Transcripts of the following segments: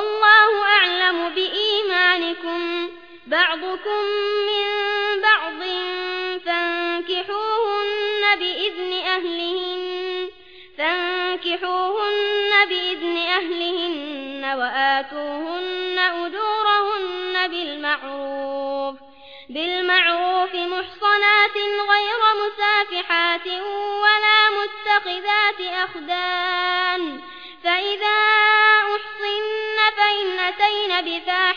والله أعلم بإيمانكم. بعضكم من بعض فانكحوهن بإذن أهلهن فانكحوهن بإذن أهلهن وآتوهن أجورهن بالمعروف. بالمعروف محصنات غير مسافحات ولا متخذات أخدان. فإذا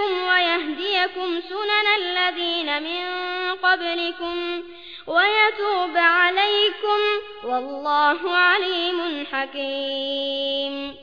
لكم ويهديكم سنن الذين من قبلكم ويتوب عليكم والله عليم حكيم